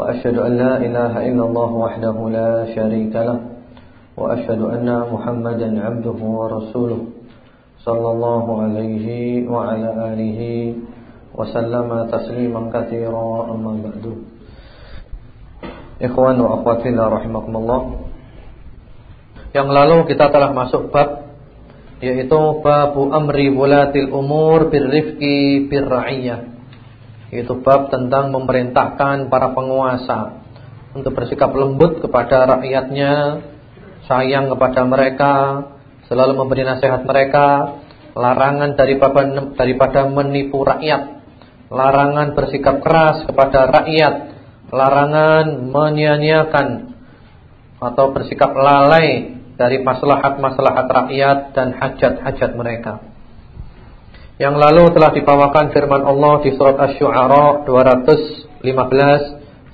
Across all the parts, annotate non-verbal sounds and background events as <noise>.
وأشهد أن لا إله إلا الله وحده لا شريك له وأشهد أن محمدا عبده ورسوله صلى الله عليه وعلى آله وسلم تسليما كثيرا أما بعد إخوان Ikhwan الله رحمكم الله Yang lalu kita telah masuk bab Yaitu babu amri wulatil umur birrifqi birra'iyah itu bab tentang memerintahkan para penguasa untuk bersikap lembut kepada rakyatnya, sayang kepada mereka, selalu memberi nasihat mereka, larangan daripada daripada menipu rakyat, larangan bersikap keras kepada rakyat, larangan menyia-nyiakan atau bersikap lalai dari maslahat-maslahat rakyat dan hajat-hajat mereka. Yang lalu telah dibawakan firman Allah di surat Asy-Syu'ara 215,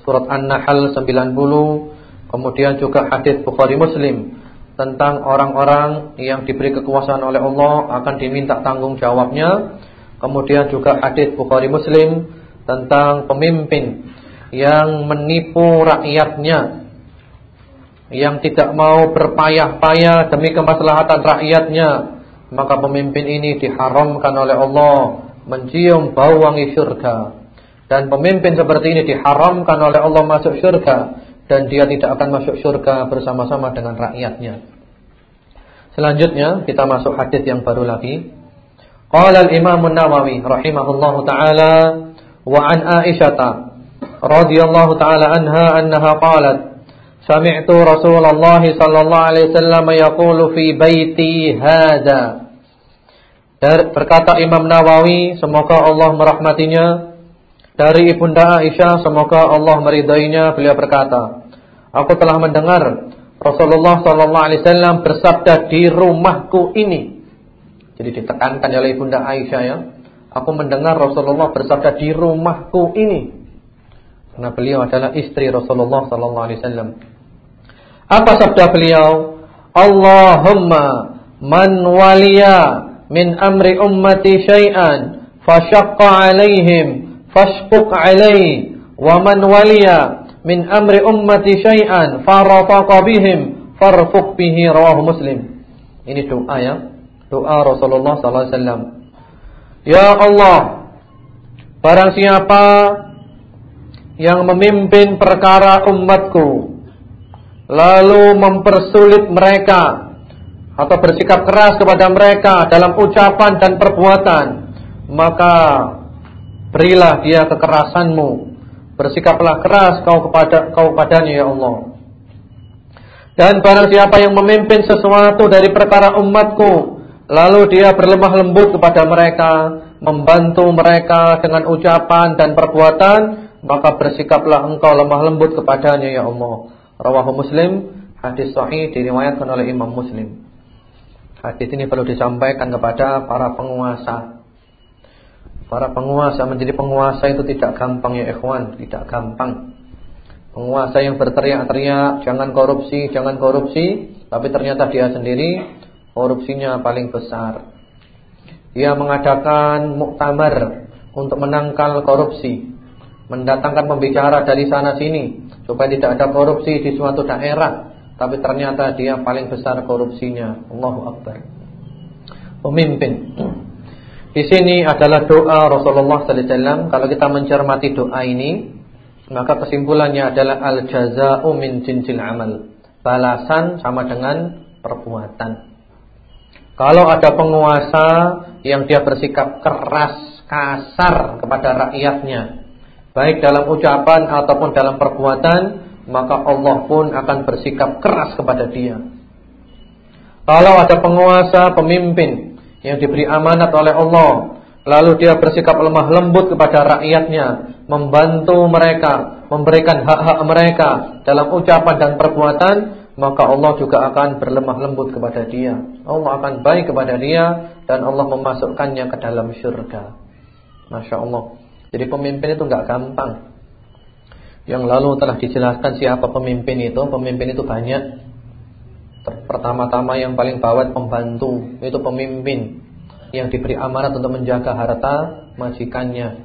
surat An-Nahl 90, kemudian juga hadis Bukhari Muslim tentang orang-orang yang diberi kekuasaan oleh Allah akan diminta tanggung jawabnya. Kemudian juga hadis Bukhari Muslim tentang pemimpin yang menipu rakyatnya yang tidak mau berpayah-payah demi kemaslahatan rakyatnya maka pemimpin ini diharamkan oleh Allah mencium bau wangi surga dan pemimpin seperti ini diharamkan oleh Allah masuk surga dan dia tidak akan masuk surga bersama-sama dengan rakyatnya. Selanjutnya kita masuk hadis yang baru lagi. Qala al-Imam an-Nawawi rahimahullahu taala wa an Aisyah radhiyallahu taala anha annaha qalat Sami'tu Rasulullah sallallahu alaihi wasallam yaqulu fi baiti hadza. Berkata Imam Nawawi, semoga Allah merahmatinya, dari Ibunda Aisyah, semoga Allah meridainya, beliau berkata, aku telah mendengar Rasulullah sallallahu alaihi wasallam bersabda di rumahku ini. Jadi ditekankan oleh Ibunda Aisyah ya. Aku mendengar Rasulullah bersabda di rumahku ini. Karena beliau adalah istri Rasulullah sallallahu alaihi wasallam. Apa sabda beliau? Allahumma man waliya min amri ummati syai'an fashaqqa alaihim fashquq alaihi wa man waliya min amri ummati syai'an farafaqa bihim farfuq bihi rawahu muslim ini doa ya doa Rasulullah sallallahu alaihi wasallam ya Allah barang siapa yang memimpin perkara umatku lalu mempersulit mereka atau bersikap keras kepada mereka dalam ucapan dan perbuatan, maka berilah dia kekerasanmu. Bersikaplah keras kau kepada kau padanya ya Allah. Dan barang siapa yang memimpin sesuatu dari perkara umatku, lalu dia berlemah lembut kepada mereka, membantu mereka dengan ucapan dan perbuatan, maka bersikaplah engkau lemah lembut kepadanya ya Allah. Rawahu Muslim, hadis sahih diriwayatkan oleh Imam Muslim. Hadis ini perlu disampaikan kepada para penguasa. Para penguasa menjadi penguasa itu tidak gampang ya ikhwan, tidak gampang. Penguasa yang berteriak-teriak, jangan korupsi, jangan korupsi, tapi ternyata dia sendiri korupsinya paling besar. Dia mengadakan muktamar untuk menangkal korupsi, mendatangkan pembicara dari sana sini supaya tidak ada korupsi di suatu daerah, tapi ternyata dia paling besar korupsinya. Allahu Akbar. Pemimpin. Di sini adalah doa Rasulullah sallallahu alaihi wasallam. Kalau kita mencermati doa ini, maka kesimpulannya adalah al jazaa'u min jinsil amal. Balasan sama dengan perbuatan. Kalau ada penguasa yang dia bersikap keras, kasar kepada rakyatnya, baik dalam ucapan ataupun dalam perbuatan, maka Allah pun akan bersikap keras kepada dia. Kalau ada penguasa, pemimpin yang diberi amanat oleh Allah, lalu dia bersikap lemah lembut kepada rakyatnya, membantu mereka, memberikan hak-hak mereka dalam ucapan dan perbuatan, maka Allah juga akan berlemah lembut kepada dia. Allah akan baik kepada dia dan Allah memasukkannya ke dalam syurga. Masya Allah. Jadi pemimpin itu nggak gampang. Yang lalu telah dijelaskan siapa pemimpin itu. Pemimpin itu banyak. Pertama-tama yang paling bawah pembantu itu pemimpin yang diberi amanat untuk menjaga harta majikannya.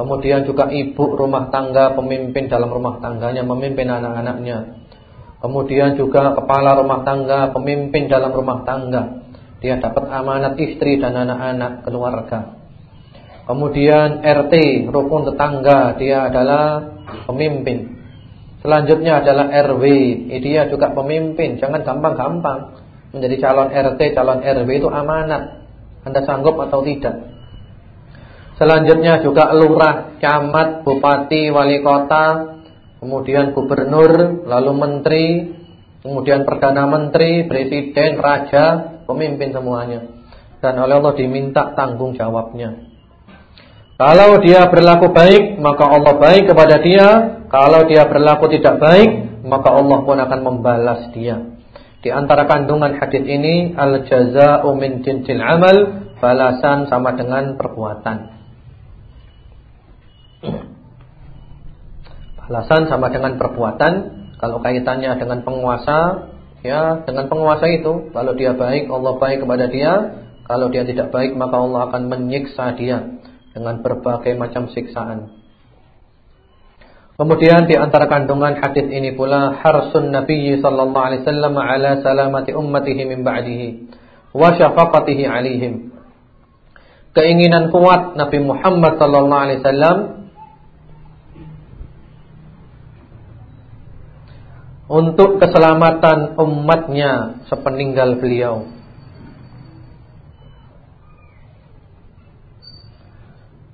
Kemudian juga ibu rumah tangga pemimpin dalam rumah tangganya memimpin anak-anaknya. Kemudian juga kepala rumah tangga pemimpin dalam rumah tangga. Dia dapat amanat istri dan anak-anak keluarga. Kemudian RT rukun tetangga dia adalah pemimpin. Selanjutnya adalah RW, dia juga pemimpin. Jangan gampang-gampang menjadi calon RT, calon RW itu amanat. Anda sanggup atau tidak? Selanjutnya juga lurah, camat, bupati, wali kota, kemudian gubernur, lalu menteri, kemudian perdana menteri, presiden, raja, pemimpin semuanya. Dan oleh Allah diminta tanggung jawabnya. Kalau dia berlaku baik, maka Allah baik kepada dia. Kalau dia berlaku tidak baik, maka Allah pun akan membalas dia. Di antara kandungan hadis ini, al-jaza'u min jinsil amal, balasan sama dengan perbuatan. Balasan sama dengan perbuatan. Kalau kaitannya dengan penguasa, ya dengan penguasa itu, kalau dia baik, Allah baik kepada dia. Kalau dia tidak baik, maka Allah akan menyiksa dia dengan berbagai macam siksaan. Kemudian di antara kandungan hadis ini pula harsun Nabi sallallahu alaihi wasallam ala salamati ummatihi min ba'dihi wa syafaqatihi alaihim. Keinginan kuat Nabi Muhammad sallallahu alaihi wasallam untuk keselamatan umatnya sepeninggal beliau.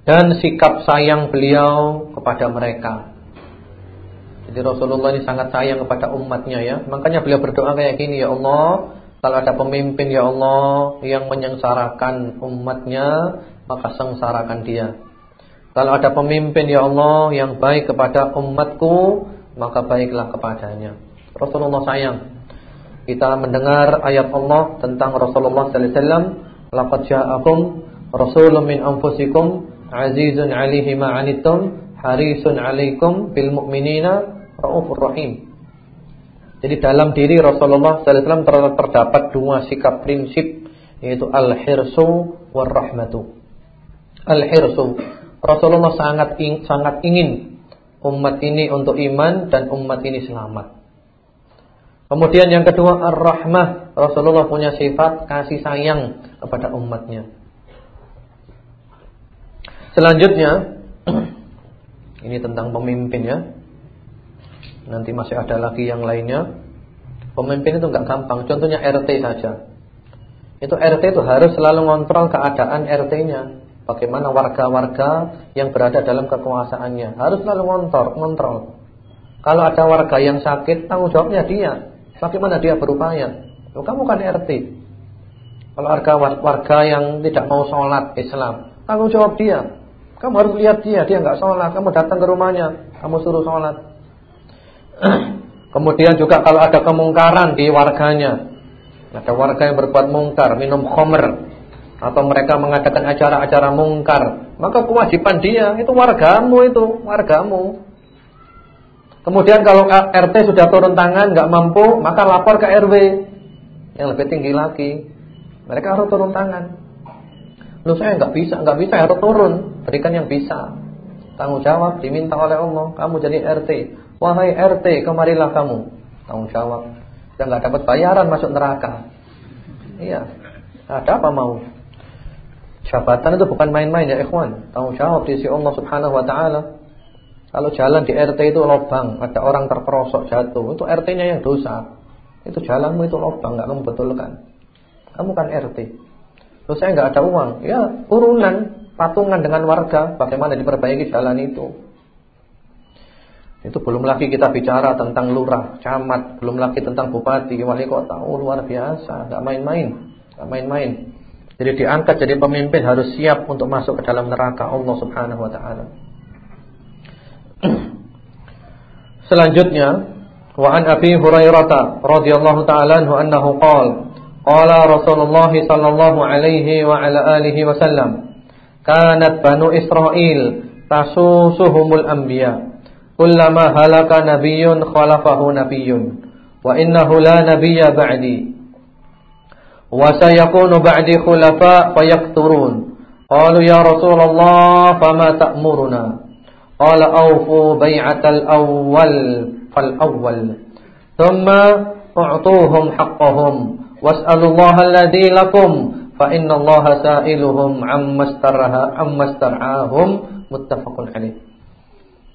Dan sikap sayang beliau kepada mereka. Jadi Rasulullah ini sangat sayang kepada umatnya ya. Makanya beliau berdoa kayak gini, ya Allah, kalau ada pemimpin ya Allah yang menyengsarakan umatnya, maka sengsarakan dia. Kalau ada pemimpin ya Allah yang baik kepada umatku, maka baiklah kepadanya. Rasulullah sayang. Kita mendengar ayat Allah tentang Rasulullah sallallahu alaihi wasallam, "Laqad ja'akum rasulun min anfusikum azizun 'alaihi ma 'anittum harisun 'alaikum bil mu'minina raufur rahim." Jadi dalam diri Rasulullah sallallahu alaihi wasallam terdapat dua sikap prinsip yaitu al-hirsu war rahmatu. Al-hirsu Rasulullah sangat sangat ingin umat ini untuk iman dan umat ini selamat. Kemudian yang kedua ar-rahmah. Rasulullah punya sifat kasih sayang kepada umatnya. Selanjutnya <clears throat> ini tentang pemimpin ya. Nanti masih ada lagi yang lainnya. Pemimpin itu nggak gampang. Contohnya RT saja. Itu RT itu harus selalu ngontrol keadaan RT-nya. Bagaimana warga-warga yang berada dalam kekuasaannya harus selalu ngontrol, ngontrol. Kalau ada warga yang sakit, tanggung jawabnya dia. Bagaimana dia berupaya? Kamu kan RT. Kalau warga warga yang tidak mau sholat Islam, tanggung jawab dia. Kamu harus lihat dia, dia nggak sholat, kamu datang ke rumahnya, kamu suruh sholat. <clears throat> Kemudian juga kalau ada kemungkaran di warganya, ada warga yang berbuat mungkar, minum khamr, atau mereka mengadakan acara-acara mungkar, maka kewajiban dia itu wargamu itu, wargamu. Kemudian kalau RT sudah turun tangan nggak mampu, maka lapor ke RW yang lebih tinggi lagi. Mereka harus turun tangan. Lu saya nggak bisa, nggak bisa harus turun, berikan yang bisa. Tanggung jawab diminta oleh Allah, kamu jadi RT. Wahai RT, kemarilah kamu. Tanggung jawab. Dan nggak dapat bayaran masuk neraka. Iya. Ada apa mau? Jabatan itu bukan main-main ya ikhwan. Tanggung jawab di sisi Allah Subhanahu wa taala. Kalau jalan di RT itu lobang, ada orang terperosok jatuh, itu RT-nya yang dosa. Itu jalanmu itu lobang, enggak kamu betulkan. Kamu kan RT. Terus saya enggak ada uang. Ya, urunan, patungan dengan warga, bagaimana diperbaiki jalan itu. Itu belum lagi kita bicara tentang lurah, camat, belum lagi tentang bupati, wali kota. Oh, luar biasa, enggak main-main. Enggak main-main. Jadi diangkat jadi pemimpin harus siap untuk masuk ke dalam neraka Allah Subhanahu wa taala. <clears throat> Selanjutnya, wa an Abi Hurairah radhiyallahu ta'ala anhu annahu qala قال رسول الله صلى الله عليه وعلى آله وسلم كانت بنو إسرائيل تسوسهم الأنبياء. كلما هلك نبي خلفه نبي وإنه لا نبي بعدي. وسيكون بعد خلفاء فيكثرون قالوا يا رسول الله فما تأمرنا؟ قال أوفوا بيعة الأول فالأول. ثم أعطوهم حقهم. Was'alullaha alladhi lakum fa innallaha sa'iluhum amma staraha amma star'ahum muttafaqun alaih.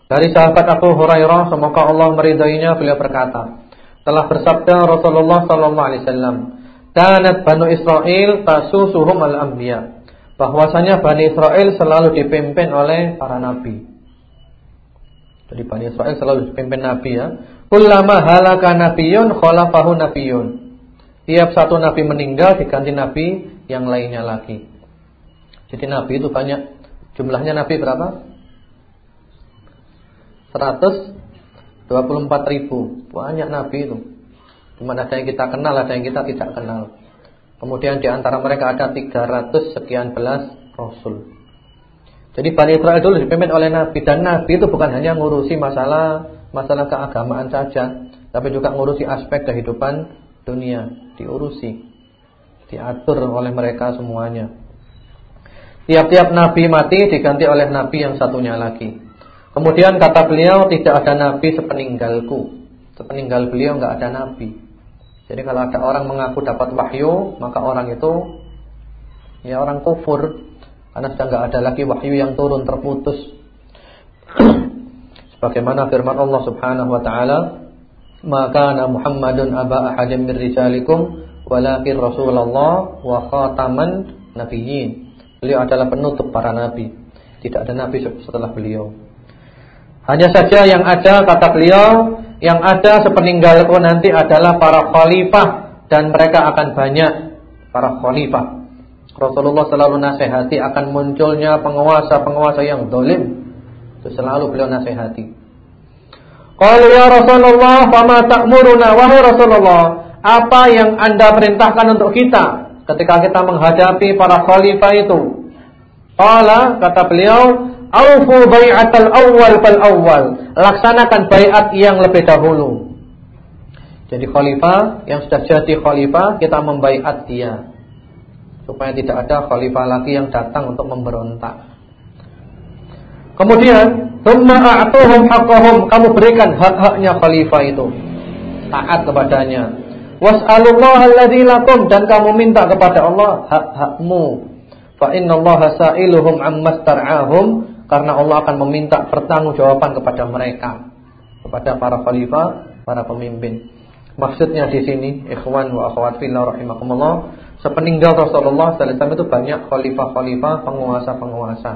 Dari sahabat Abu Hurairah semoga Allah meridainya beliau berkata, telah bersabda Rasulullah sallallahu alaihi wasallam, "Kanat Banu Israel tasusuhum al-anbiya." Bahwasanya Bani Israel selalu dipimpin oleh para nabi. Jadi Bani Israel selalu dipimpin Nabi ya. Kullama halaka nabiyun khalafahu nabiyun. Tiap satu nabi meninggal diganti nabi yang lainnya lagi. Jadi nabi itu banyak. Jumlahnya nabi berapa? 124 ribu. Banyak nabi itu. Cuma ada yang kita kenal, ada yang kita tidak kenal. Kemudian di antara mereka ada 300 sekian belas rasul. Jadi Bani Israel dulu dipimpin oleh Nabi dan Nabi itu bukan hanya ngurusi masalah masalah keagamaan saja, tapi juga ngurusi aspek kehidupan dunia, diurusi, diatur oleh mereka semuanya. Tiap-tiap nabi mati diganti oleh nabi yang satunya lagi. Kemudian kata beliau tidak ada nabi sepeninggalku. Sepeninggal beliau enggak ada nabi. Jadi kalau ada orang mengaku dapat wahyu, maka orang itu ya orang kufur karena sudah enggak ada lagi wahyu yang turun terputus. <clears throat> Sebagaimana firman Allah Subhanahu wa taala, "Maka Muhammadun aba ahadin min rijalikum walakin Rasulullah wa khataman nabiyyin." Beliau adalah penutup para nabi. Tidak ada nabi setelah beliau. Hanya saja yang ada kata beliau, yang ada sepeninggalku nanti adalah para khalifah dan mereka akan banyak para khalifah. Rasulullah selalu nasihati akan munculnya penguasa-penguasa yang dolim. Itu selalu beliau nasihati. Kalau ya Rasulullah, fama ta'muruna wahai Rasulullah, apa yang Anda perintahkan untuk kita ketika kita menghadapi para khalifah itu? Qala kata beliau, "Aufu bai'atal awwal fal awwal." Laksanakan baiat yang lebih dahulu. Jadi khalifah yang sudah jadi khalifah kita membaiat dia supaya tidak ada khalifah lagi yang datang untuk memberontak. Kemudian, "Tsumma a'tuhum haqqahum." Kamu berikan hak-haknya khalifah itu. Taat kepadanya. Was'alullaha alladzi lakum dan kamu minta kepada Allah hak-hakmu. Fa innallaha sa'iluhum amma star'ahum karena Allah akan meminta pertanggungjawaban kepada mereka, kepada para khalifah, para pemimpin. Maksudnya di sini, ikhwan wa akhwat fillah rahimakumullah, Sepeninggal Rasulullah SAW itu banyak khalifah-khalifah, penguasa-penguasa.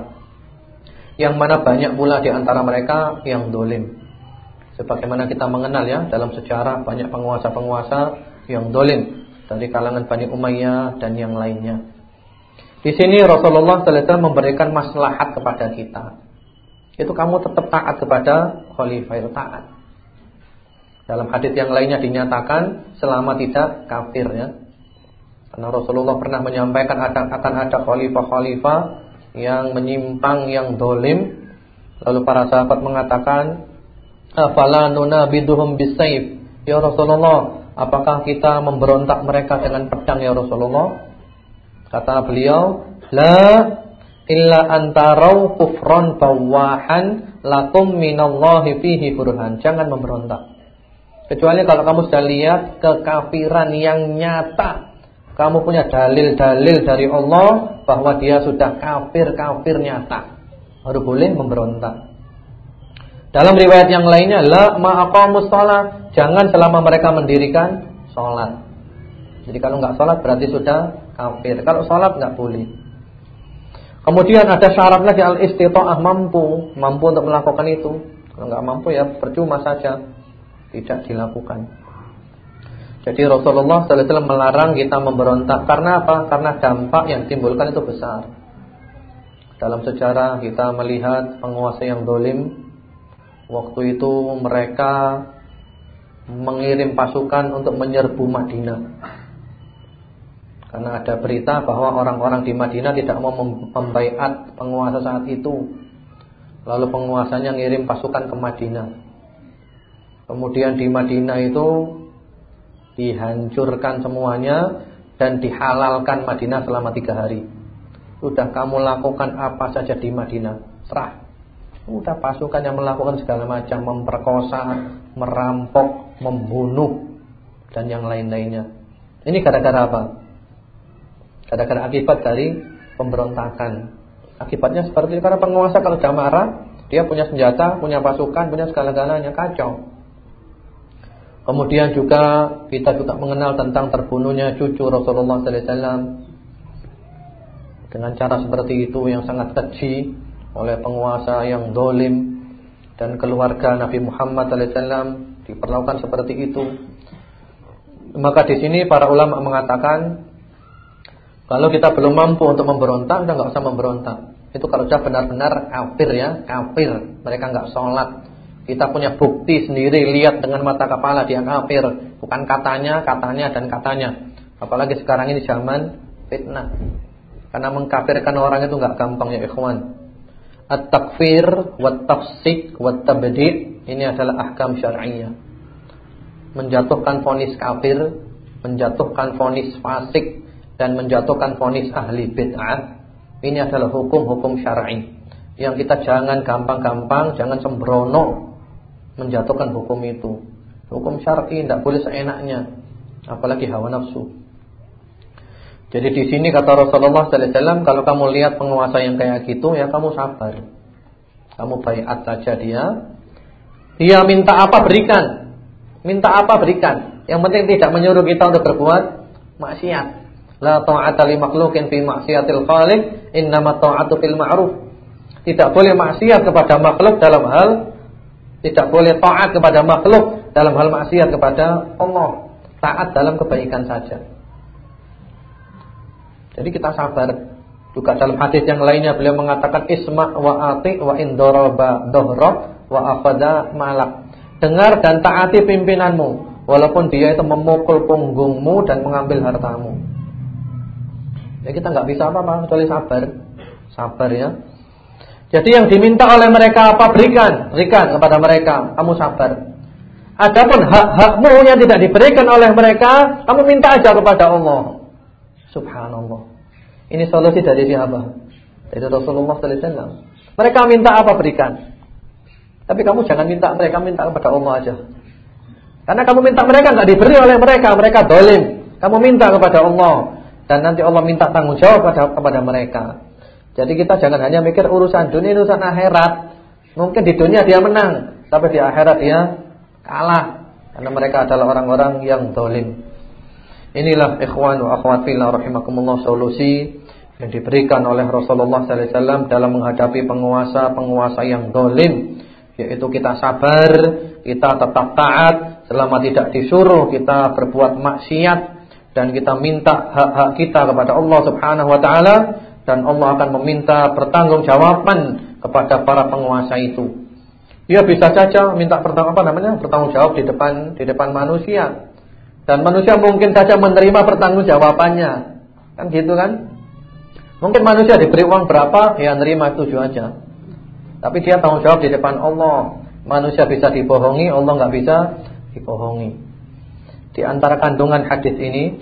Yang mana banyak pula di antara mereka yang dolim. Sebagaimana kita mengenal ya dalam sejarah banyak penguasa-penguasa yang dolim dari kalangan Bani Umayyah dan yang lainnya. Di sini Rasulullah SAW memberikan maslahat kepada kita. Itu kamu tetap taat kepada khalifah itu taat. Dalam hadis yang lainnya dinyatakan selama tidak kafir ya. Karena Rasulullah pernah menyampaikan akan, ada khalifah-khalifah yang menyimpang, yang dolim. Lalu para sahabat mengatakan, Afala nunabiduhum bisayf. Ya Rasulullah, apakah kita memberontak mereka dengan pedang ya Rasulullah? Kata beliau, La illa antarau kufran bawahan lakum minallahi fihi burhan. Jangan memberontak. Kecuali kalau kamu sudah lihat kekafiran yang nyata kamu punya dalil-dalil dari Allah bahwa dia sudah kafir-kafir nyata. Baru boleh memberontak. Dalam riwayat yang lainnya, la ma'aqamus shalah, jangan selama mereka mendirikan salat. Jadi kalau enggak salat berarti sudah kafir. Kalau salat enggak boleh. Kemudian ada syarat lagi al-istita'ah mampu, mampu untuk melakukan itu. Kalau enggak mampu ya percuma saja tidak dilakukan. Jadi Rasulullah SAW melarang kita memberontak Karena apa? Karena dampak yang timbulkan itu besar Dalam sejarah kita melihat penguasa yang dolim Waktu itu mereka mengirim pasukan untuk menyerbu Madinah. Karena ada berita bahwa orang-orang di Madinah tidak mau membaiat penguasa saat itu. Lalu penguasanya ngirim pasukan ke Madinah. Kemudian di Madinah itu dihancurkan semuanya dan dihalalkan Madinah selama tiga hari. Sudah kamu lakukan apa saja di Madinah, serah. Sudah pasukan yang melakukan segala macam, memperkosa, merampok, membunuh dan yang lain-lainnya. Ini gara-gara apa? Gara-gara akibat dari pemberontakan. Akibatnya seperti karena penguasa kalau sudah marah, dia punya senjata, punya pasukan, punya segala-galanya kacau. Kemudian juga kita juga mengenal tentang terbunuhnya cucu Rasulullah sallallahu alaihi wasallam dengan cara seperti itu yang sangat keji oleh penguasa yang dolim dan keluarga Nabi Muhammad sallallahu alaihi wasallam diperlakukan seperti itu. Maka di sini para ulama mengatakan kalau kita belum mampu untuk memberontak, kita nggak usah memberontak. Itu kalau sudah benar-benar kafir ya, kafir. Mereka nggak sholat. Kita punya bukti sendiri, lihat dengan mata kepala dia kafir. Bukan katanya, katanya dan katanya. Apalagi sekarang ini zaman fitnah. Karena mengkafirkan orang itu nggak gampang ya ikhwan. At-takfir, wat-tafsik, wat-tabdi' ini adalah ahkam syar'iyyah. Menjatuhkan vonis kafir, menjatuhkan vonis fasik dan menjatuhkan vonis ahli bid'ah. Ini adalah hukum-hukum syar'i. Yang kita jangan gampang-gampang, jangan sembrono menjatuhkan hukum itu. Hukum syar'i tidak boleh seenaknya, apalagi hawa nafsu. Jadi di sini kata Rasulullah sallallahu alaihi wasallam kalau kamu lihat penguasa yang kayak gitu ya kamu sabar. Kamu baiat saja dia. Dia minta apa berikan. Minta apa berikan. Yang penting tidak menyuruh kita untuk berbuat maksiat. La ta'ata li makhluqin fi maksiatil khaliq, innama ta'atu fil ma'ruf. Tidak boleh maksiat kepada makhluk dalam hal tidak boleh taat kepada makhluk dalam hal maksiat kepada Allah. Taat dalam kebaikan saja. Jadi kita sabar. Juga dalam hadis yang lainnya beliau mengatakan isma wa ati wa indoroba dohro wa afada malak. Dengar dan taati pimpinanmu walaupun dia itu memukul punggungmu dan mengambil hartamu. Ya kita nggak bisa apa-apa kecuali sabar. Sabar ya. Jadi yang diminta oleh mereka apa berikan, berikan kepada mereka. Kamu sabar. Adapun hak-hakmu yang tidak diberikan oleh mereka, kamu minta aja kepada Allah. Subhanallah. Ini solusi dari siapa? Dari Rasulullah sallallahu alaihi wasallam. Mereka minta apa berikan. Tapi kamu jangan minta mereka minta kepada Allah aja. Karena kamu minta mereka nggak diberi oleh mereka, mereka dolim. Kamu minta kepada Allah dan nanti Allah minta tanggung jawab kepada, kepada mereka. Jadi kita jangan hanya mikir urusan dunia, urusan akhirat. Mungkin di dunia dia menang, tapi di akhirat dia kalah karena mereka adalah orang-orang yang dolim. Inilah ikhwan wa akhwat fillah rahimakumullah solusi yang diberikan oleh Rasulullah wasallam dalam menghadapi penguasa-penguasa yang dolim yaitu kita sabar, kita tetap taat selama tidak disuruh kita berbuat maksiat dan kita minta hak-hak kita kepada Allah Subhanahu wa taala dan Allah akan meminta pertanggungjawaban kepada para penguasa itu. Ya bisa saja minta pertanggung apa namanya? bertanggung jawab di depan di depan manusia. Dan manusia mungkin saja menerima pertanggungjawabannya. Kan gitu kan? Mungkin manusia diberi uang berapa, ya nerima itu aja. Tapi dia tanggung jawab di depan Allah. Manusia bisa dibohongi, Allah nggak bisa dibohongi. Di antara kandungan hadis ini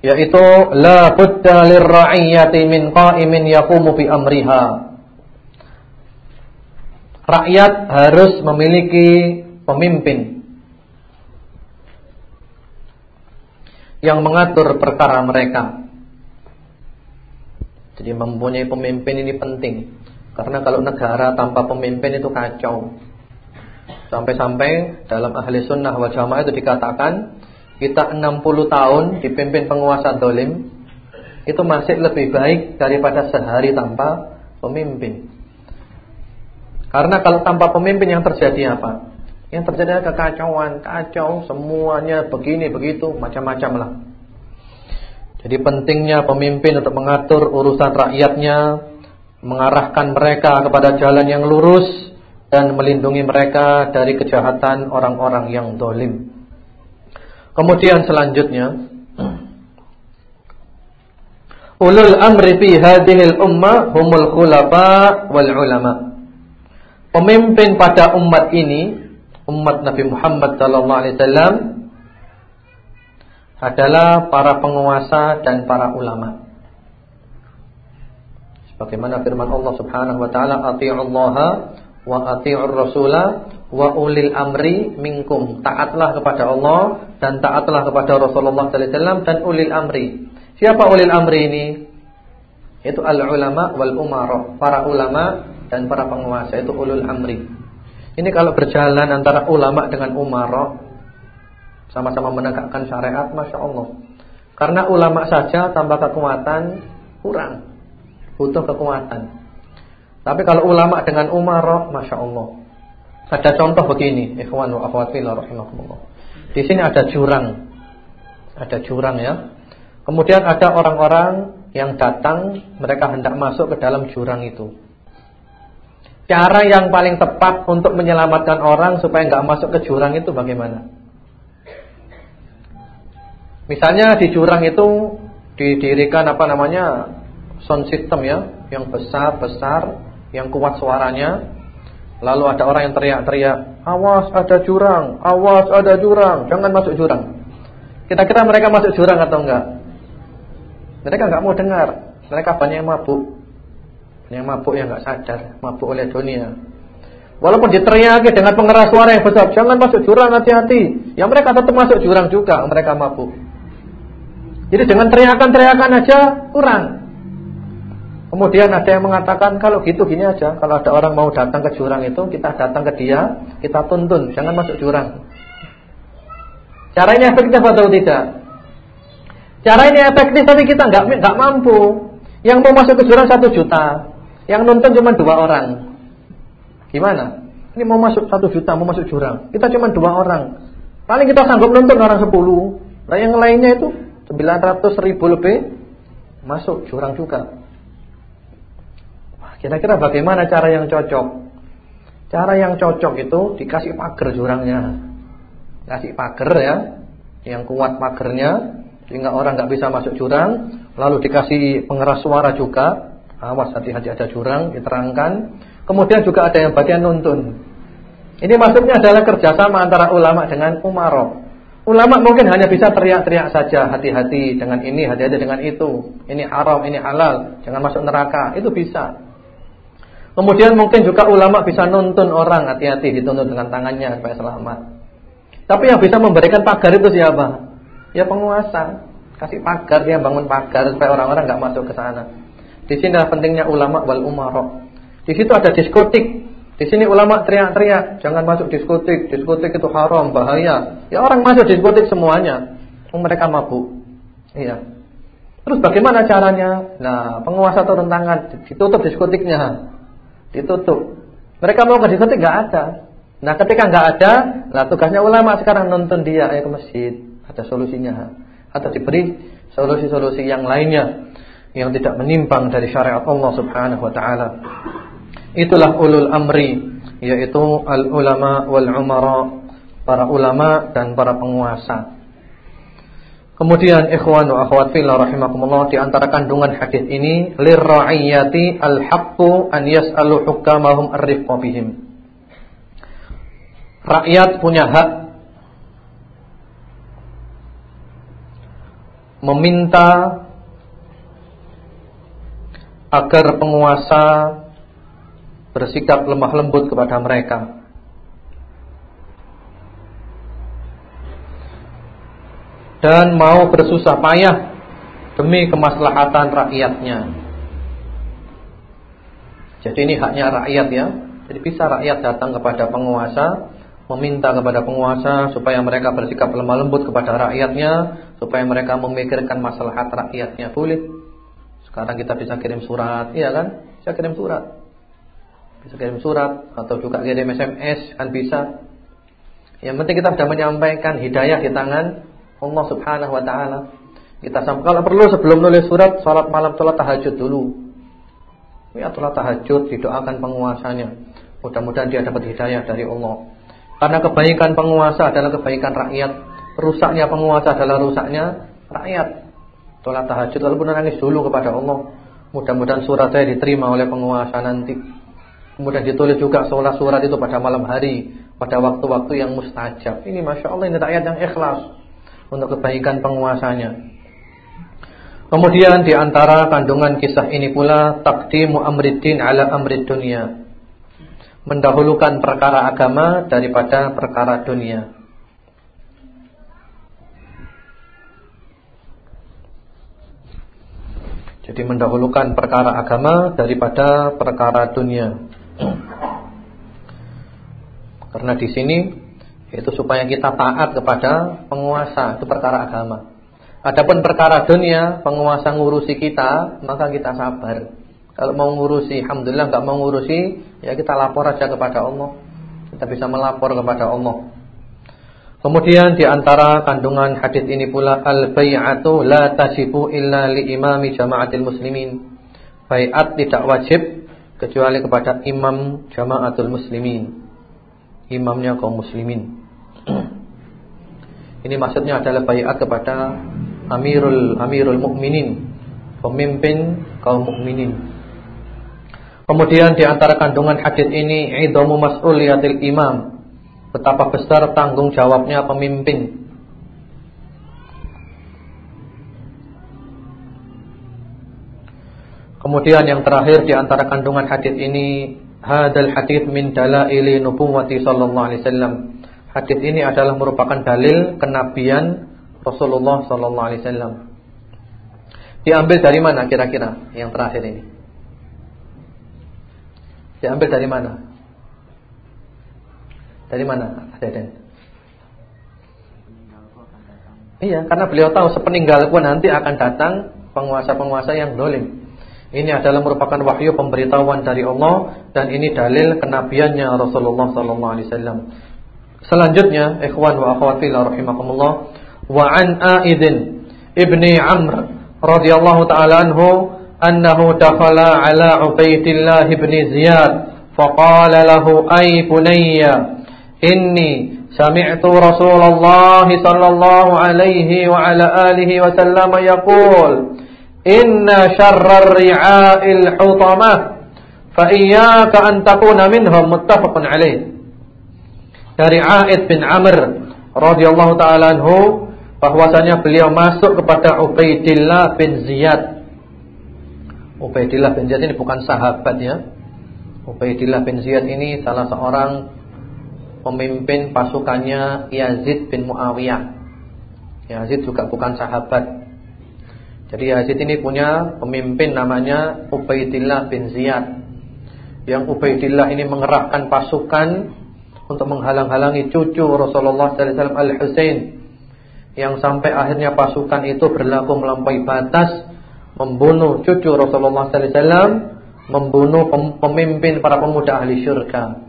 yaitu la budda lirra'iyati min qa'imin yaqumu bi amriha. Rakyat harus memiliki pemimpin yang mengatur perkara mereka. Jadi mempunyai pemimpin ini penting. Karena kalau negara tanpa pemimpin itu kacau. Sampai-sampai dalam ahli sunnah wal jamaah itu dikatakan kita 60 tahun dipimpin penguasa dolim itu masih lebih baik daripada sehari tanpa pemimpin. Karena kalau tanpa pemimpin yang terjadi apa? Yang terjadi adalah kekacauan, kacau semuanya begini begitu macam-macam lah. Jadi pentingnya pemimpin untuk mengatur urusan rakyatnya mengarahkan mereka kepada jalan yang lurus dan melindungi mereka dari kejahatan orang-orang yang dolim. Kemudian selanjutnya Ulul amri fi hadhil ummah humul khulafa wal ulama. Pemimpin pada umat ini, umat Nabi Muhammad sallallahu alaihi wasallam adalah para penguasa dan para ulama. Sebagaimana firman Allah Subhanahu wa taala, "Athi'ullaha wa athi'ur rasula wa ulil amri minkum." Taatlah kepada Allah dan taatlah kepada Rasulullah sallallahu alaihi wasallam dan ulil amri Siapa ulil amri ini? Itu al-ulama wal umara, para ulama dan para penguasa itu ulul amri. Ini kalau berjalan antara ulama dengan umara sama-sama menegakkan syariat, masya Allah. Karena ulama saja tanpa kekuatan kurang, butuh kekuatan. Tapi kalau ulama dengan umara, masya Allah. Ada contoh begini, ikhwan wa. Di sini ada jurang, ada jurang ya. Kemudian ada orang-orang yang datang, mereka hendak masuk ke dalam jurang itu. Cara yang paling tepat untuk menyelamatkan orang supaya nggak masuk ke jurang itu bagaimana? Misalnya di jurang itu didirikan apa namanya sound system ya, yang besar-besar, yang kuat suaranya. Lalu ada orang yang teriak-teriak, awas ada jurang, awas ada jurang, jangan masuk jurang. Kira-kira mereka masuk jurang atau enggak? Mereka nggak mau dengar. Mereka banyak yang mabuk. Yang mabuk yang nggak sadar, mabuk oleh dunia. Walaupun diteriaki dengan pengeras suara yang besar, jangan masuk jurang, hati-hati. Yang mereka tetap masuk jurang juga, mereka mabuk. Jadi dengan teriakan-teriakan aja kurang. Kemudian ada yang mengatakan kalau gitu gini aja, kalau ada orang mau datang ke jurang itu, kita datang ke dia, kita tuntun, jangan masuk jurang. Caranya efektif atau tidak? Cara ini efektif tapi kita nggak nggak mampu. Yang mau masuk ke jurang satu juta, yang nonton cuma dua orang. Gimana? Ini mau masuk satu juta, mau masuk jurang. Kita cuma dua orang. Paling kita sanggup nonton orang sepuluh. Nah yang lainnya itu sembilan ratus ribu lebih masuk jurang juga. Kira-kira bagaimana cara yang cocok? Cara yang cocok itu dikasih pagar jurangnya. Kasih pagar ya, yang kuat pagernya, sehingga orang nggak bisa masuk jurang, lalu dikasih pengeras suara juga, awas hati-hati ada jurang, diterangkan. Kemudian juga ada yang bagian nuntun. Ini maksudnya adalah kerjasama antara ulama dengan umarok. Ulama mungkin hanya bisa teriak-teriak saja, hati-hati dengan ini, hati-hati dengan itu. Ini haram, ini halal, jangan masuk neraka. Itu bisa. Kemudian mungkin juga ulama bisa nuntun orang, hati-hati dituntun dengan tangannya supaya selamat. Tapi yang bisa memberikan pagar itu siapa? Ya penguasa, kasih pagar dia bangun pagar supaya orang-orang nggak masuk ke sana. Di sini pentingnya ulama wal umarok. Di situ ada diskotik. Di sini ulama teriak-teriak, jangan masuk diskotik, diskotik itu haram, bahaya. Ya orang masuk diskotik semuanya. Mereka mabuk. Iya. Terus bagaimana caranya? Nah, penguasa turun tangan, ditutup diskotiknya. Ditutup. Mereka mau ke diskotik nggak ada. Nah, ketika nggak ada, nah tugasnya ulama sekarang nonton dia ayo ke masjid ada solusinya atau diberi solusi-solusi yang lainnya yang tidak menyimpang dari syariat Allah Subhanahu wa taala. Itulah ulul amri yaitu al ulama wal umara, para ulama dan para penguasa. Kemudian ikhwan wa akhwat fillah rahimakumullah di antara kandungan hadis ini lirra'iyati al-haqqu an yas'alu hukamahum ar-rifqa bihim. Rakyat punya hak meminta agar penguasa bersikap lemah lembut kepada mereka. Dan mau bersusah payah demi kemaslahatan rakyatnya. Jadi ini haknya rakyat ya. Jadi bisa rakyat datang kepada penguasa meminta kepada penguasa supaya mereka bersikap lemah lembut kepada rakyatnya, supaya mereka memikirkan masalah rakyatnya. Boleh. Sekarang kita bisa kirim surat, iya kan? Bisa kirim surat. Bisa kirim surat atau juga kirim SMS kan bisa. Yang penting kita sudah menyampaikan hidayah di tangan Allah Subhanahu wa taala. Kita kalau perlu sebelum nulis surat salat malam salat tahajud dulu. Ya telah tahajud, didoakan penguasanya. Mudah-mudahan dia dapat hidayah dari Allah. Karena kebaikan penguasa adalah kebaikan rakyat, rusaknya penguasa adalah rusaknya rakyat. Sholat tahajud walaupun nangis dulu kepada Allah. Mudah-mudahan surat saya diterima oleh penguasa nanti. Kemudian ditulis juga sholat surat itu pada malam hari, pada waktu-waktu yang mustajab. Ini masya Allah ini rakyat yang ikhlas untuk kebaikan penguasanya. Kemudian di antara kandungan kisah ini pula takdimu amriddin ala amrid dunia mendahulukan perkara agama daripada perkara dunia. Jadi mendahulukan perkara agama daripada perkara dunia. Karena di sini itu supaya kita taat kepada penguasa, itu perkara agama. Adapun perkara dunia, penguasa ngurusi kita, maka kita sabar. Kalau mau ngurusi, alhamdulillah nggak mau ngurusi, ya kita lapor aja kepada Allah. Kita bisa melapor kepada Allah. Kemudian di antara kandungan hadis ini pula al-bai'atu la tasifu illa li imami jama'atil muslimin. Bai'at tidak wajib kecuali kepada imam jama'atul muslimin. Imamnya kaum muslimin. ini maksudnya adalah bai'at kepada Amirul Amirul Mukminin, pemimpin kaum mukminin. Kemudian di antara kandungan hadis ini idamu mas'uliyatil imam. Betapa besar tanggung jawabnya pemimpin. Kemudian yang terakhir di antara kandungan hadis ini hadal hadis min dalaili nubuwati sallallahu alaihi wasallam. Hadis ini adalah merupakan dalil kenabian Rasulullah sallallahu alaihi wasallam. Diambil dari mana kira-kira yang terakhir ini? Diambil dari mana? Dari mana? Deden? Iya, karena beliau tahu sepeninggal pun nanti akan datang penguasa-penguasa yang dolim. Ini adalah merupakan wahyu pemberitahuan dari Allah dan ini dalil kenabiannya Rasulullah sallallahu alaihi wasallam. Selanjutnya, ikhwan wa akhwati fillah rahimakumullah, wa an Aidin ibni Amr radhiyallahu ta'ala anhu annahu dakhala ala Ubaidillah ibn Ziyad faqala lahu ay bunayya inni sami'tu Rasulullah sallallahu alaihi wa ala alihi wa sallam yaqul Inna syarrar ri'a'il hutamah fa iyyaka an takuna minhum muttafaqun alaih. Dari Aid bin Amr radhiyallahu taala anhu bahwasanya beliau masuk kepada Ubaidillah bin Ziyad. Ubaidillah bin Ziyad ini bukan sahabat ya. Ubaidillah bin Ziyad ini salah seorang pemimpin pasukannya Yazid bin Muawiyah. Yazid juga bukan sahabat jadi Yazid ini punya pemimpin namanya Ubaidillah bin Ziyad. Yang Ubaidillah ini mengerahkan pasukan untuk menghalang-halangi cucu Rasulullah SAW Al-Husain. Yang sampai akhirnya pasukan itu berlaku melampaui batas membunuh cucu Rasulullah wasallam, membunuh pemimpin para pemuda ahli syurga.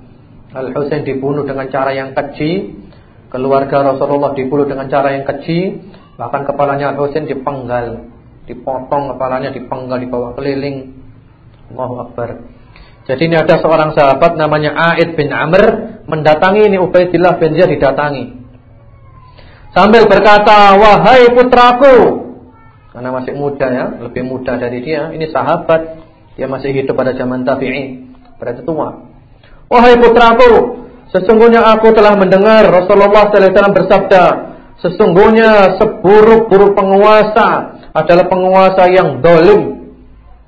Al Husain dibunuh dengan cara yang keji, keluarga Rasulullah dibunuh dengan cara yang keji, bahkan kepalanya Al Husain dipenggal, dipotong kepalanya, dipenggal dibawa keliling. Allahu Akbar. Jadi ini ada seorang sahabat namanya Aid bin Amr mendatangi ini Ubaidillah bin Ziyad didatangi. Sambil berkata, "Wahai putraku, karena masih muda ya, lebih muda dari dia. Ini sahabat, dia masih hidup pada zaman tabi'in, berarti tua. Wahai putraku, sesungguhnya aku telah mendengar Rasulullah sallallahu alaihi wasallam bersabda, sesungguhnya seburuk-buruk penguasa adalah penguasa yang dolim,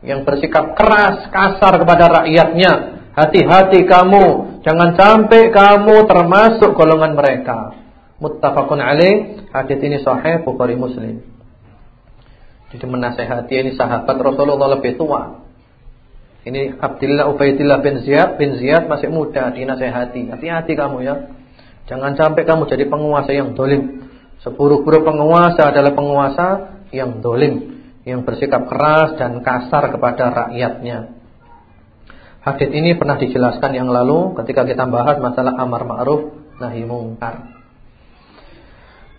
yang bersikap keras, kasar kepada rakyatnya. Hati-hati kamu, jangan sampai kamu termasuk golongan mereka. Muttafaqun alaih, hadis ini sahih Bukhari Muslim. Jadi menasehati ini sahabat Rasulullah lebih tua. Ini Abdullah Ubaidillah bin Ziyad bin Ziyad masih muda dinasehati. Hati-hati kamu ya. Jangan sampai kamu jadi penguasa yang dolim. Seburuk-buruk penguasa adalah penguasa yang dolim. Yang bersikap keras dan kasar kepada rakyatnya. Hadis ini pernah dijelaskan yang lalu ketika kita bahas masalah amar ma'ruf nahi mungkar.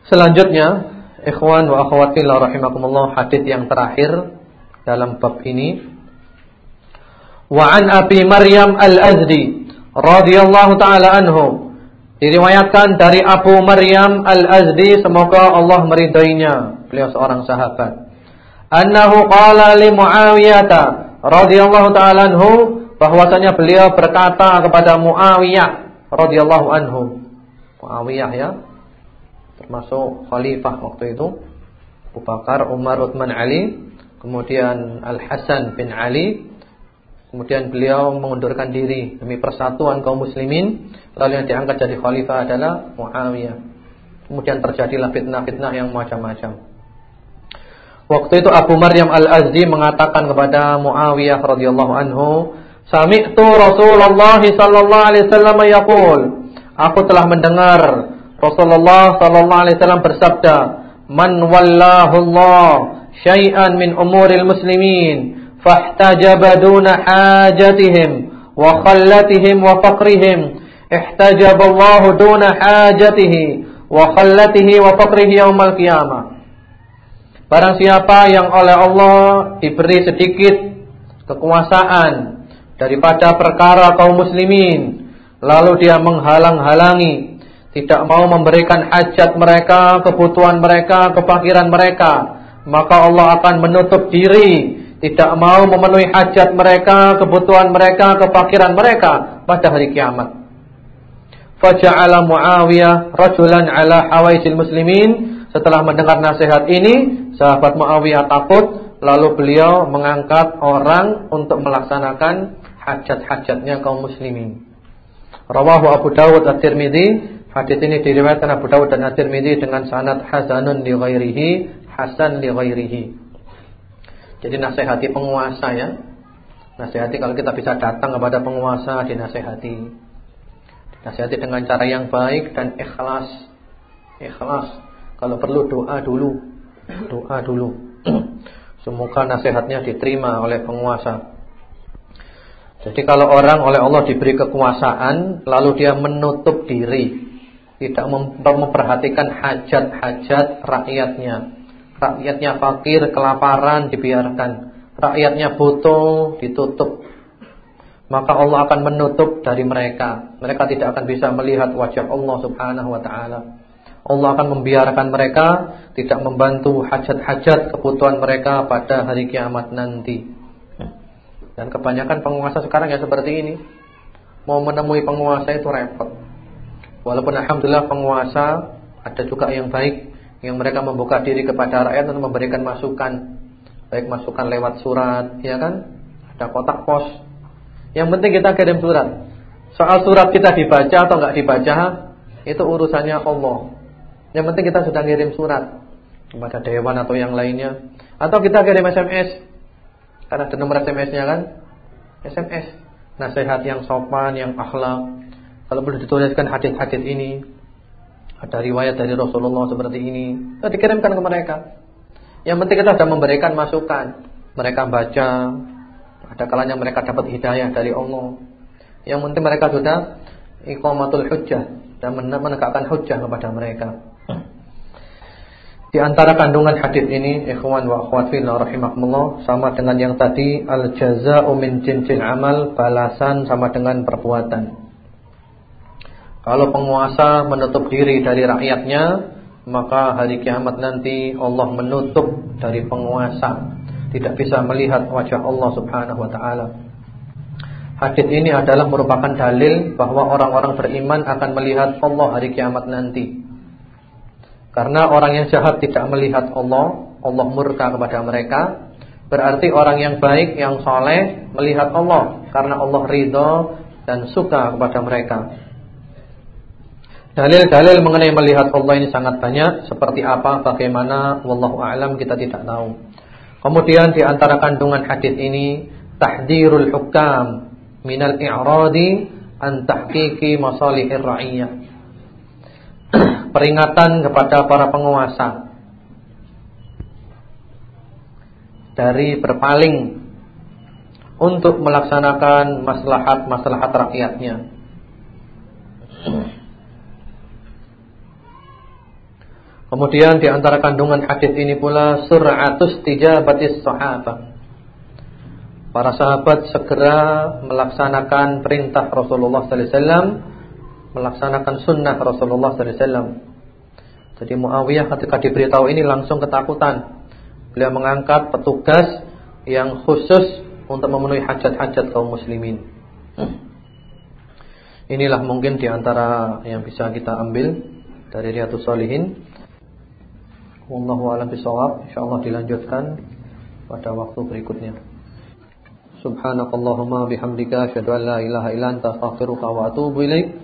Selanjutnya Ikhwan wa akhwatillah rahimakumullah hadis yang terakhir dalam bab ini Wa an Abi Maryam Al-Azdi radhiyallahu taala anhu diriwayatkan dari Abu Maryam Al-Azdi semoga Allah meridainya beliau seorang sahabat annahu qala li Muawiyah radhiyallahu taala anhu bahwasanya beliau berkata kepada Muawiyah radhiyallahu anhu Muawiyah ya termasuk khalifah waktu itu Abu Bakar, Umar, Uthman, Ali kemudian Al Hasan bin Ali Kemudian beliau mengundurkan diri demi persatuan kaum muslimin. Lalu yang diangkat jadi khalifah adalah Muawiyah. Kemudian terjadilah fitnah-fitnah yang macam-macam. Waktu itu Abu Maryam Al-Azdi mengatakan kepada Muawiyah radhiyallahu anhu, "Sami'tu Rasulullah sallallahu alaihi wasallam yaqul, aku telah mendengar Rasulullah sallallahu alaihi wasallam bersabda, "Man wallahu Allah syai'an min umuril muslimin, fahtajaba duna hajatihim wa khallatihim wa faqrihim, ihtajaba Allah duna hajatihi wa khallatihi wa faqrihi yaumal qiyamah." Barang siapa yang oleh Allah diberi sedikit kekuasaan daripada perkara kaum muslimin lalu dia menghalang-halangi tidak mau memberikan hajat mereka, kebutuhan mereka, kefakiran mereka, maka Allah akan menutup diri tidak mau memenuhi hajat mereka, kebutuhan mereka, kefakiran mereka pada hari kiamat. Faja'ala Muawiyah rajulan ala hawaisil muslimin. Setelah mendengar nasihat ini, sahabat Muawiyah takut, lalu beliau mengangkat orang untuk melaksanakan hajat-hajatnya kaum muslimin. Rawahu Abu Dawud At-Tirmidzi. Hadis ini diriwayatkan Abu Dawud dan At-Tirmidzi dengan sanad hasanun li ghairihi, hasan li ghairihi. Jadi nasihati penguasa ya. Nasihati kalau kita bisa datang kepada penguasa dinasihati. Dinasihati dengan cara yang baik dan ikhlas. Ikhlas. Kalau perlu doa dulu. Doa dulu. <clears throat> Semoga nasihatnya diterima oleh penguasa. Jadi kalau orang oleh Allah diberi kekuasaan lalu dia menutup diri, tidak memperhatikan hajat-hajat rakyatnya, Rakyatnya fakir, kelaparan dibiarkan. Rakyatnya butuh, ditutup. Maka Allah akan menutup dari mereka. Mereka tidak akan bisa melihat wajah Allah subhanahu wa ta'ala. Allah akan membiarkan mereka tidak membantu hajat-hajat kebutuhan mereka pada hari kiamat nanti. Dan kebanyakan penguasa sekarang ya seperti ini. Mau menemui penguasa itu repot. Walaupun alhamdulillah penguasa ada juga yang baik yang mereka membuka diri kepada rakyat untuk memberikan masukan, baik masukan lewat surat, ya kan? Ada kotak pos. Yang penting kita kirim surat. Soal surat kita dibaca atau enggak dibaca, itu urusannya Allah. Yang penting kita sudah kirim surat kepada dewan atau yang lainnya, atau kita kirim SMS. Karena ada nomor SMS-nya kan? SMS. Nasihat yang sopan, yang akhlak. Kalau perlu dituliskan hadis-hadis ini, ada riwayat dari Rasulullah seperti ini. Dikirimkan ke mereka. Yang penting kita sudah memberikan masukan. Mereka baca. Ada kalanya mereka dapat hidayah dari Allah. Yang penting mereka sudah iqamatul hujjah dan menegakkan hujjah kepada mereka. Di antara kandungan hadis ini, ikhwan wa akhwat fillah rahimakumullah, sama dengan yang tadi, al-jazaa'u min jinsil amal, balasan sama dengan perbuatan. Kalau penguasa menutup diri dari rakyatnya, maka hari kiamat nanti Allah menutup dari penguasa, tidak bisa melihat wajah Allah Subhanahu wa taala. Hadis ini adalah merupakan dalil bahwa orang-orang beriman akan melihat Allah hari kiamat nanti. Karena orang yang jahat tidak melihat Allah, Allah murka kepada mereka. Berarti orang yang baik, yang soleh melihat Allah karena Allah ridho dan suka kepada mereka. Dalil-dalil mengenai melihat Allah ini sangat banyak. Seperti apa, bagaimana, wallahu a'lam kita tidak tahu. Kemudian di antara kandungan hadis ini tahdirul hukam minal i'radi an tahqiqi masalihir ra'iyah. <clears throat> Peringatan kepada para penguasa dari berpaling untuk melaksanakan maslahat-maslahat rakyatnya. Kemudian di antara kandungan hadis ini pula sur'atus tijabatis sahabah. para sahabat segera melaksanakan perintah Rasulullah sallallahu alaihi wasallam, melaksanakan sunnah Rasulullah wasallam. Jadi Muawiyah ketika diberitahu ini langsung ketakutan. Beliau mengangkat petugas yang khusus untuk memenuhi hajat-hajat kaum muslimin. Inilah mungkin di antara yang bisa kita ambil dari Riyadhus Shalihin. Wallahu a'lam bishawab. Insyaallah dilanjutkan pada waktu berikutnya. Subhanakallahumma bihamdika asyhadu la ilaha astaghfiruka wa atubu ilaik.